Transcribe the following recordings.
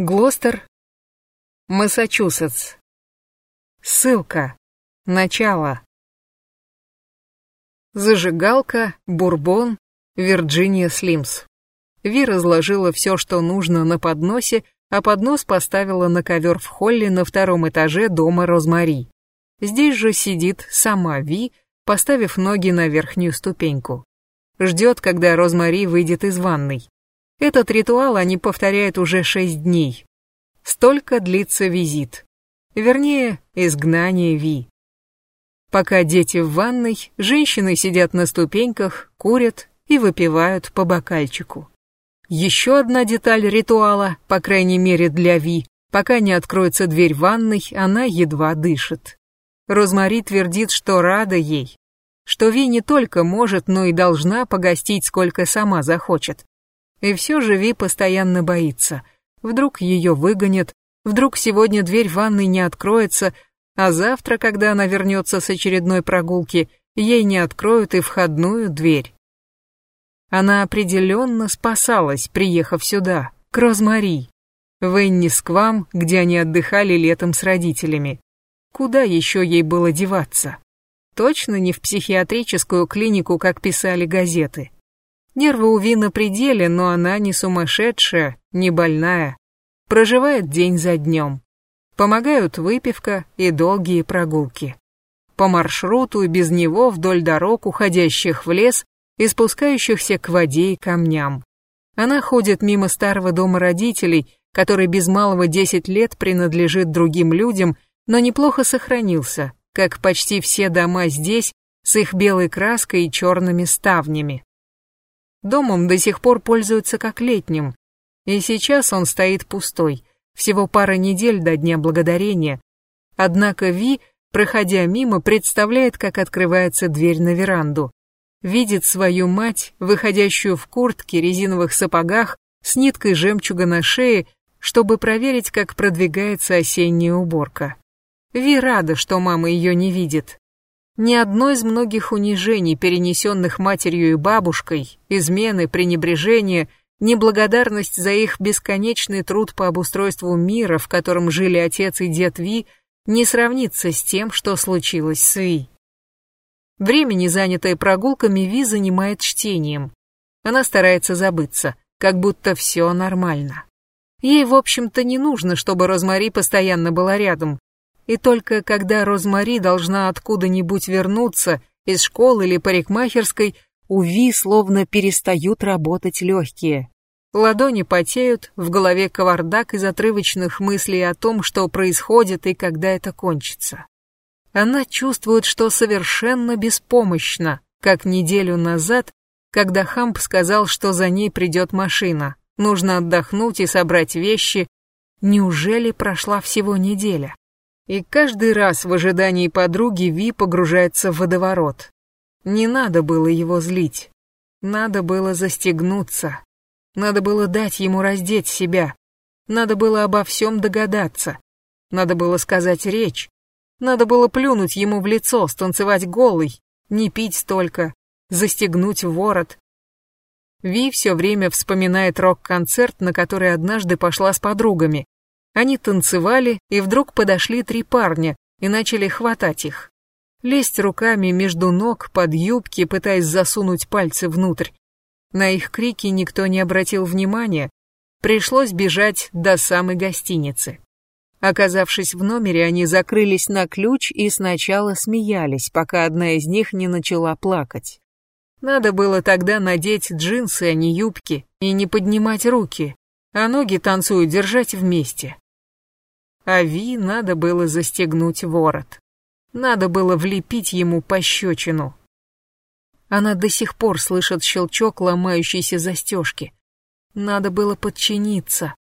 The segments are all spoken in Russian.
Глостер, Массачусетс. Ссылка. Начало. Зажигалка, бурбон, Вирджиния Слимс. Ви разложила все, что нужно на подносе, а поднос поставила на ковер в холле на втором этаже дома Розмари. Здесь же сидит сама Ви, поставив ноги на верхнюю ступеньку. Ждет, когда Розмари выйдет из ванной. Этот ритуал они повторяют уже шесть дней. Столько длится визит. Вернее, изгнание Ви. Пока дети в ванной, женщины сидят на ступеньках, курят и выпивают по бокальчику. Еще одна деталь ритуала, по крайней мере для Ви, пока не откроется дверь ванной, она едва дышит. Розмари твердит, что рада ей, что Ви не только может, но и должна погостить, сколько сама захочет. И все же Ви постоянно боится. Вдруг ее выгонят, вдруг сегодня дверь ванной не откроется, а завтра, когда она вернется с очередной прогулки, ей не откроют и входную дверь. Она определенно спасалась, приехав сюда, к Розмари, в Эннисквам, где они отдыхали летом с родителями. Куда еще ей было деваться? Точно не в психиатрическую клинику, как писали газеты. Нервы у Ви на пределе, но она не сумасшедшая, не больная. Проживает день за днем. Помогают выпивка и долгие прогулки. По маршруту и без него вдоль дорог, уходящих в лес и спускающихся к воде и камням. Она ходит мимо старого дома родителей, который без малого 10 лет принадлежит другим людям, но неплохо сохранился, как почти все дома здесь, с их белой краской и черными ставнями. Домом до сих пор пользуются как летним, и сейчас он стоит пустой, всего пара недель до Дня Благодарения. Однако Ви, проходя мимо, представляет, как открывается дверь на веранду. Видит свою мать, выходящую в куртке, резиновых сапогах, с ниткой жемчуга на шее, чтобы проверить, как продвигается осенняя уборка. Ви рада, что мама ее не видит. Ни одно из многих унижений, перенесенных матерью и бабушкой, измены, пренебрежение, неблагодарность за их бесконечный труд по обустройству мира, в котором жили отец и дед Ви, не сравнится с тем, что случилось с Ви. Времени, занятое прогулками, Ви занимает чтением. Она старается забыться, как будто все нормально. Ей, в общем-то, не нужно, чтобы Розмари постоянно была рядом, и только когда Розмари должна откуда-нибудь вернуться, из школы или парикмахерской, у Ви словно перестают работать легкие. Ладони потеют, в голове кавардак из отрывочных мыслей о том, что происходит и когда это кончится. Она чувствует, что совершенно беспомощна, как неделю назад, когда Хамп сказал, что за ней придет машина. Нужно отдохнуть и собрать вещи. Неужели прошла всего неделя? И каждый раз в ожидании подруги Ви погружается в водоворот. Не надо было его злить. Надо было застегнуться. Надо было дать ему раздеть себя. Надо было обо всем догадаться. Надо было сказать речь. Надо было плюнуть ему в лицо, станцевать голый, не пить столько, застегнуть ворот. Ви все время вспоминает рок-концерт, на который однажды пошла с подругами. Они танцевали, и вдруг подошли три парня и начали хватать их. Лезть руками между ног, под юбки, пытаясь засунуть пальцы внутрь. На их крики никто не обратил внимания. Пришлось бежать до самой гостиницы. Оказавшись в номере, они закрылись на ключ и сначала смеялись, пока одна из них не начала плакать. Надо было тогда надеть джинсы, а не юбки, и не поднимать руки, а ноги танцуют держать вместе а Ви надо было застегнуть ворот. Надо было влепить ему пощечину. Она до сих пор слышит щелчок ломающейся застежки. Надо было подчиниться.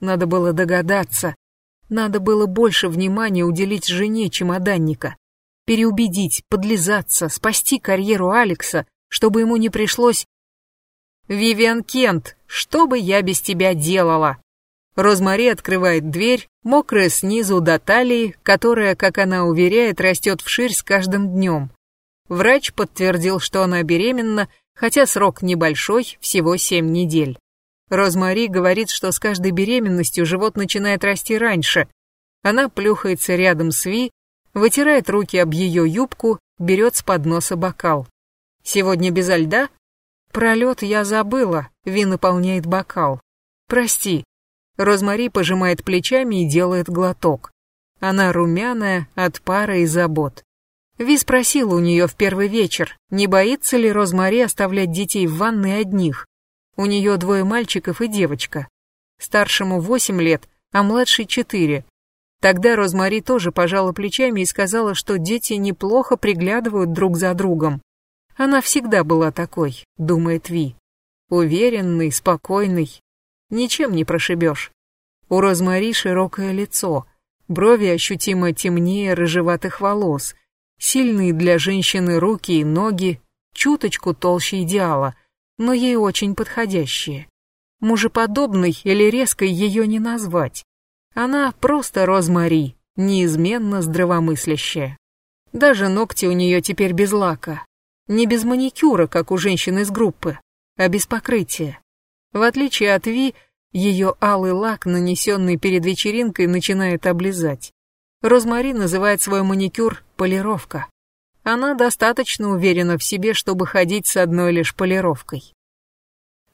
Надо было догадаться. Надо было больше внимания уделить жене чемоданника. Переубедить, подлизаться, спасти карьеру Алекса, чтобы ему не пришлось... «Вивиан Кент, что бы я без тебя делала?» Розмари открывает дверь, мокрая снизу до талии, которая, как она уверяет, растет вширь с каждым днем. Врач подтвердил, что она беременна, хотя срок небольшой, всего семь недель. Розмари говорит, что с каждой беременностью живот начинает расти раньше. Она плюхается рядом с Ви, вытирает руки об ее юбку, берет с подноса бокал. «Сегодня безо льда?» «Пролет я забыла», Ви наполняет бокал. «Прости». Розмари пожимает плечами и делает глоток. Она румяная от пара и забот. Ви спросила у нее в первый вечер, не боится ли Розмари оставлять детей в ванной одних. У нее двое мальчиков и девочка. Старшему восемь лет, а младший четыре. Тогда Розмари тоже пожала плечами и сказала, что дети неплохо приглядывают друг за другом. Она всегда была такой, думает Ви. Уверенный, спокойный. Ничем не прошибешь. У Розмари широкое лицо, брови ощутимо темнее рыжеватых волос, сильные для женщины руки и ноги, чуточку толще идеала, но ей очень подходящие. Мужеподобной или резкой ее не назвать. Она просто Розмари, неизменно здравомыслящая. Даже ногти у нее теперь без лака. Не без маникюра, как у женщин из группы, а без покрытия. В отличие от Ви, ее алый лак, нанесенный перед вечеринкой, начинает облизать. Розмари называет свой маникюр «полировка». Она достаточно уверена в себе, чтобы ходить с одной лишь полировкой.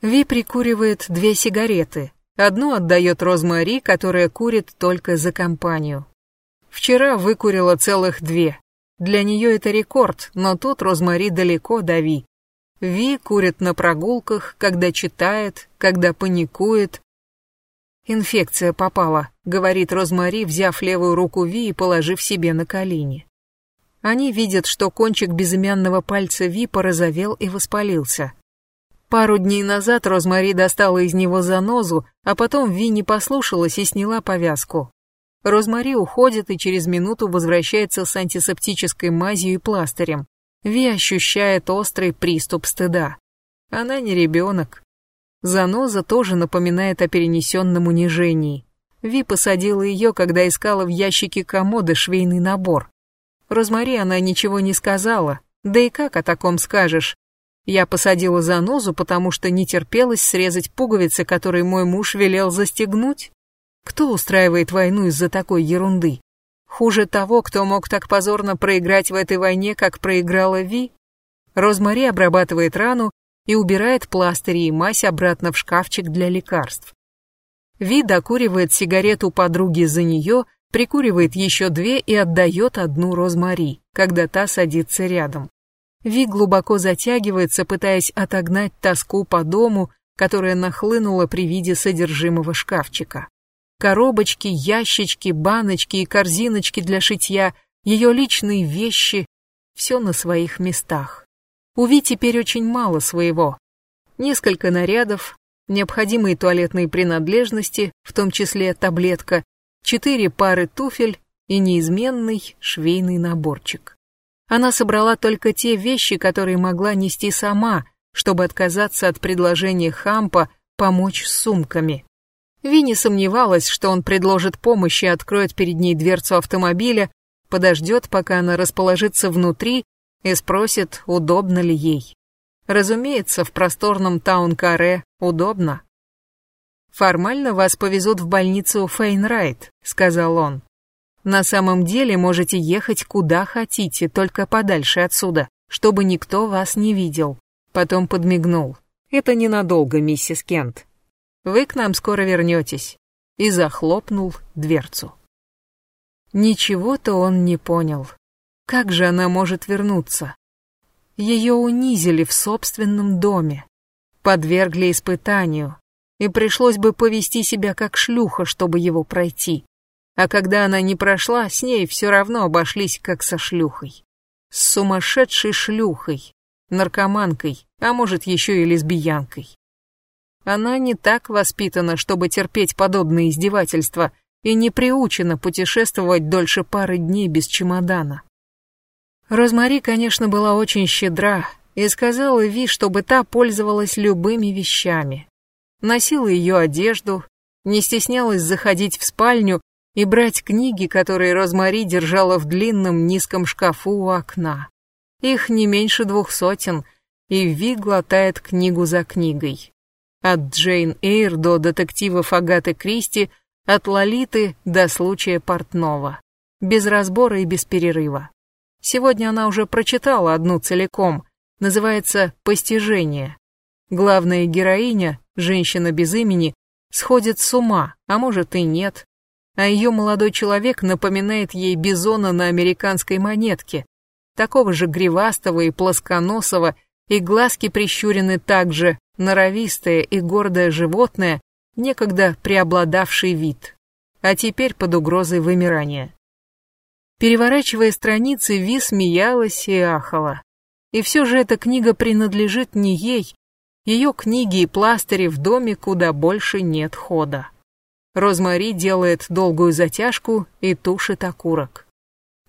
Ви прикуривает две сигареты. Одну отдает Розмари, которая курит только за компанию. Вчера выкурила целых две. Для нее это рекорд, но тут Розмари далеко до Ви. Ви курит на прогулках, когда читает, когда паникует. «Инфекция попала», — говорит Розмари, взяв левую руку Ви и положив себе на колени. Они видят, что кончик безымянного пальца Ви порозовел и воспалился. Пару дней назад Розмари достала из него занозу, а потом Ви не послушалась и сняла повязку. Розмари уходит и через минуту возвращается с антисептической мазью и пластырем. Ви ощущает острый приступ стыда. Она не ребенок. Заноза тоже напоминает о перенесенном унижении. Ви посадила ее, когда искала в ящике комода швейный набор. Розмари она ничего не сказала, да и как о таком скажешь? Я посадила занозу, потому что не терпелось срезать пуговицы, которые мой муж велел застегнуть. Кто устраивает войну из-за такой ерунды? Хуже того, кто мог так позорно проиграть в этой войне, как проиграла Ви. Розмари обрабатывает рану и убирает пластыри и мазь обратно в шкафчик для лекарств. Ви докуривает сигарету подруги за нее, прикуривает еще две и отдает одну Розмари, когда та садится рядом. Ви глубоко затягивается, пытаясь отогнать тоску по дому, которая нахлынула при виде содержимого шкафчика. Коробочки, ящички, баночки и корзиночки для шитья, ее личные вещи, все на своих местах. У Ви теперь очень мало своего. Несколько нарядов, необходимые туалетные принадлежности, в том числе таблетка, четыре пары туфель и неизменный швейный наборчик. Она собрала только те вещи, которые могла нести сама, чтобы отказаться от предложения Хампа помочь с сумками. Винни сомневалась, что он предложит помощь и откроет перед ней дверцу автомобиля, подождет, пока она расположится внутри и спросит, удобно ли ей. Разумеется, в просторном таун-каре удобно. «Формально вас повезут в больницу Фейнрайт», — сказал он. «На самом деле можете ехать куда хотите, только подальше отсюда, чтобы никто вас не видел». Потом подмигнул. «Это ненадолго, миссис Кент. Вы к нам скоро вернетесь». И захлопнул дверцу. Ничего-то он не понял. Как же она может вернуться? Ее унизили в собственном доме, подвергли испытанию, и пришлось бы повести себя как шлюха, чтобы его пройти. А когда она не прошла, с ней все равно обошлись как со шлюхой. С сумасшедшей шлюхой, наркоманкой, а может еще и лесбиянкой. Она не так воспитана, чтобы терпеть подобные издевательства, и не приучена путешествовать дольше пары дней без чемодана. Розмари, конечно, была очень щедра и сказала Ви, чтобы та пользовалась любыми вещами, носила ее одежду, не стеснялась заходить в спальню и брать книги, которые Розмари держала в длинном низком шкафу у окна. Их не меньше двух сотен, и Ви глотает книгу за книгой. От Джейн Эйр до детективов Агаты Кристи, от Лолиты до случая Портнова. Без разбора и без перерыва. Сегодня она уже прочитала одну целиком, называется «Постижение». Главная героиня, женщина без имени, сходит с ума, а может и нет. А ее молодой человек напоминает ей бизона на американской монетке, такого же гривастого и плосконосого, и глазки прищурены так же, норовистое и гордое животное, некогда преобладавший вид, а теперь под угрозой вымирания. Переворачивая страницы, Ви смеялась и ахала. И все же эта книга принадлежит не ей, ее книги и пластыри в доме, куда больше нет хода. Розмари делает долгую затяжку и тушит окурок.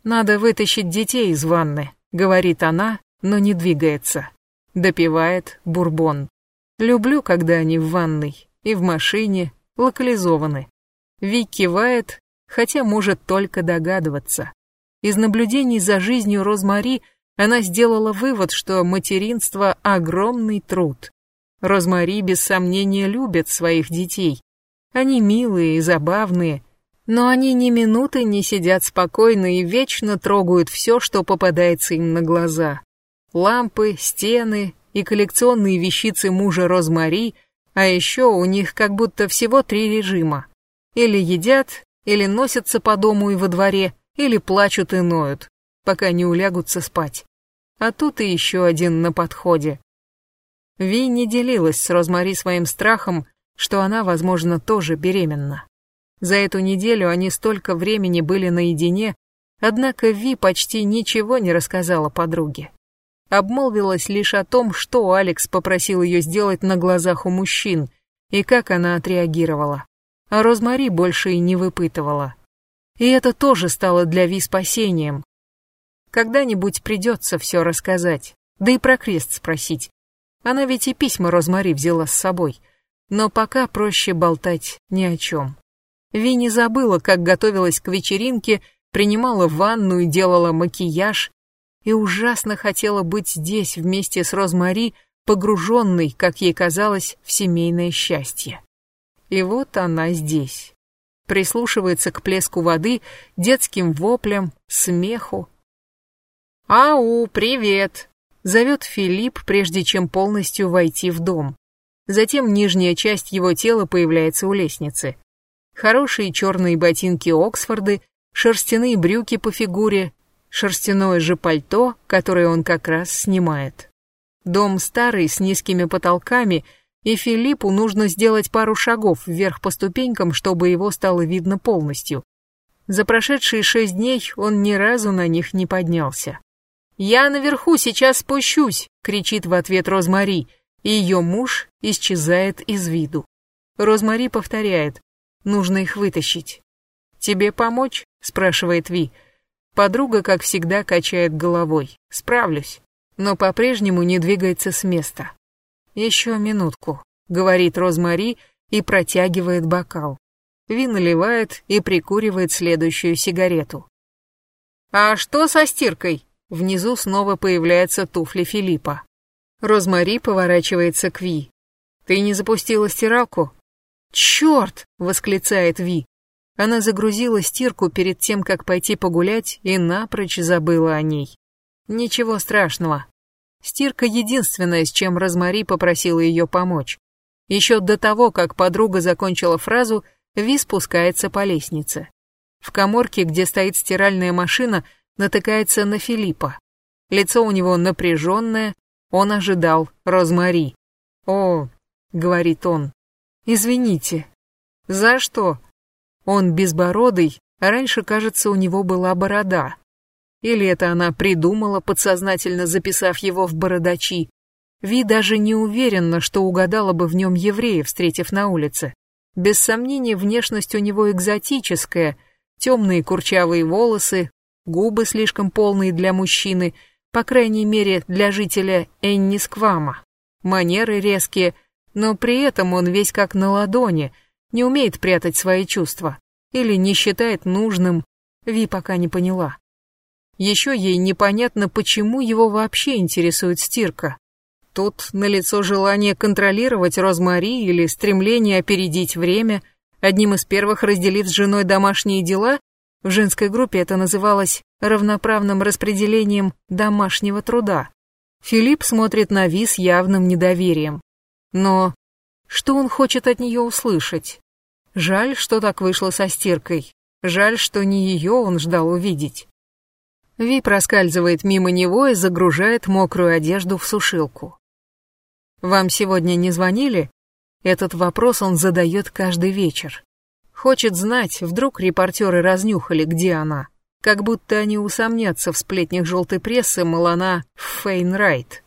«Надо вытащить детей из ванны», — говорит она, но не двигается. Допивает бурбон. «Люблю, когда они в ванной и в машине, локализованы». Вик кивает, хотя может только догадываться. Из наблюдений за жизнью Розмари она сделала вывод, что материнство – огромный труд. Розмари без сомнения любит своих детей. Они милые и забавные, но они ни минуты не сидят спокойно и вечно трогают все, что попадается им на глаза. Лампы, стены и коллекционные вещицы мужа Розмари, а еще у них как будто всего три режима. Или едят, или носятся по дому и во дворе, или плачут и ноют, пока не улягутся спать. А тут и еще один на подходе. Ви не делилась с Розмари своим страхом, что она, возможно, тоже беременна. За эту неделю они столько времени были наедине, однако Ви почти ничего не рассказала подруге. Обмолвилась лишь о том, что Алекс попросил ее сделать на глазах у мужчин, и как она отреагировала. А Розмари больше и не выпытывала. И это тоже стало для Ви спасением. Когда-нибудь придется все рассказать, да и про крест спросить. Она ведь и письма Розмари взяла с собой, но пока проще болтать ни о чем. Винни забыла, как готовилась к вечеринке, принимала ванну и делала макияж, и ужасно хотела быть здесь вместе с Розмари, погруженной, как ей казалось, в семейное счастье. И вот она здесь. Прислушивается к плеску воды, детским воплям, смеху. «Ау, привет!» — зовет Филипп, прежде чем полностью войти в дом. Затем нижняя часть его тела появляется у лестницы хорошие черные ботинки Оксфорды, шерстяные брюки по фигуре, шерстяное же пальто, которое он как раз снимает. Дом старый, с низкими потолками, и Филиппу нужно сделать пару шагов вверх по ступенькам, чтобы его стало видно полностью. За прошедшие шесть дней он ни разу на них не поднялся. «Я наверху, сейчас спущусь!» — кричит в ответ Розмари, и ее муж исчезает из виду. Розмари повторяет Нужно их вытащить. «Тебе помочь?» — спрашивает Ви. Подруга, как всегда, качает головой. «Справлюсь». Но по-прежнему не двигается с места. «Еще минутку», — говорит Розмари и протягивает бокал. Ви наливает и прикуривает следующую сигарету. «А что со стиркой?» Внизу снова появляются туфли Филиппа. Розмари поворачивается к Ви. «Ты не запустила стиралку?» «Черт!» — восклицает Ви. Она загрузила стирку перед тем, как пойти погулять, и напрочь забыла о ней. Ничего страшного. Стирка единственное, с чем Розмари попросила ее помочь. Еще до того, как подруга закончила фразу, Ви спускается по лестнице. В коморке, где стоит стиральная машина, натыкается на Филиппа. Лицо у него напряженное, он ожидал Розмари. «О», — говорит он, Извините. За что? Он безбородый, а раньше, кажется, у него была борода. Или это она придумала, подсознательно записав его в бородачи. Ви даже не уверена, что угадала бы в нем еврея, встретив на улице. Без сомнения, внешность у него экзотическая, темные курчавые волосы, губы слишком полные для мужчины, по крайней мере, для жителя Эннисквама. Манеры резкие – но при этом он весь как на ладони, не умеет прятать свои чувства или не считает нужным, Ви пока не поняла. Еще ей непонятно, почему его вообще интересует стирка. Тут налицо желание контролировать Розмари или стремление опередить время, одним из первых разделив с женой домашние дела, в женской группе это называлось равноправным распределением домашнего труда. Филипп смотрит на Ви с явным недоверием. Но что он хочет от нее услышать? Жаль, что так вышло со стиркой. Жаль, что не ее он ждал увидеть. Ви проскальзывает мимо него и загружает мокрую одежду в сушилку. «Вам сегодня не звонили?» Этот вопрос он задает каждый вечер. Хочет знать, вдруг репортеры разнюхали, где она. Как будто они усомнятся в сплетнях желтой прессы, мол, она Фейнрайт.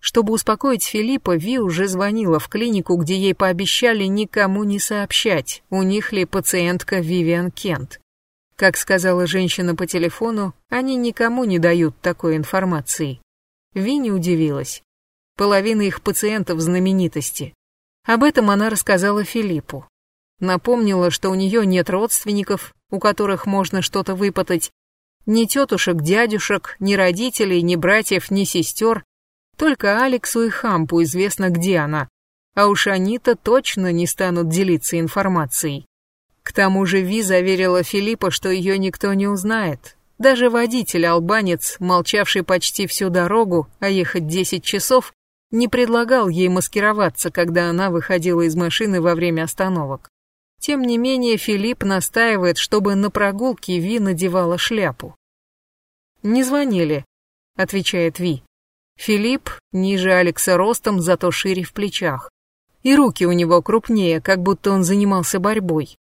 Чтобы успокоить Филиппа, Ви уже звонила в клинику, где ей пообещали никому не сообщать, у них ли пациентка Вивиан Кент. Как сказала женщина по телефону, они никому не дают такой информации. Ви не удивилась. Половина их пациентов знаменитости. Об этом она рассказала Филиппу. Напомнила, что у нее нет родственников, у которых можно что-то выпытать, ни тетушек, дядюшек, ни родителей, ни братьев, ни сестер, только Алексу и Хампу известно, где она, а уж они-то точно не станут делиться информацией. К тому же Ви заверила Филиппа, что ее никто не узнает. Даже водитель-албанец, молчавший почти всю дорогу, а ехать 10 часов, не предлагал ей маскироваться, когда она выходила из машины во время остановок. Тем не менее, Филипп настаивает, чтобы на прогулке Ви надевала шляпу. «Не звонили», — отвечает Ви. Филипп ниже Алекса ростом, зато шире в плечах. И руки у него крупнее, как будто он занимался борьбой.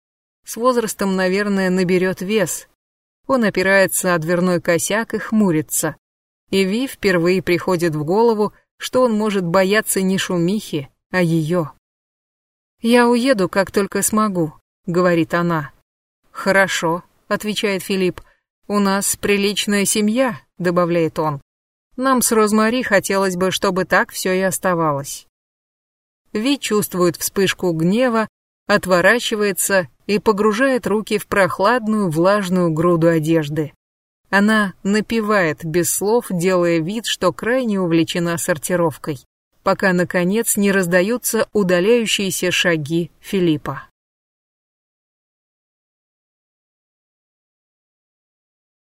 С возрастом, наверное, наберет вес. Он опирается о дверной косяк и хмурится. И Ви впервые приходит в голову, что он может бояться не шумихи, а ее. «Я уеду, как только смогу», — говорит она. «Хорошо», — отвечает Филипп. «У нас приличная семья», — добавляет он. «Нам с Розмари хотелось бы, чтобы так все и оставалось». Ви чувствует вспышку гнева, отворачивается и погружает руки в прохладную влажную груду одежды. Она напевает без слов, делая вид, что крайне увлечена сортировкой, пока, наконец, не раздаются удаляющиеся шаги Филиппа.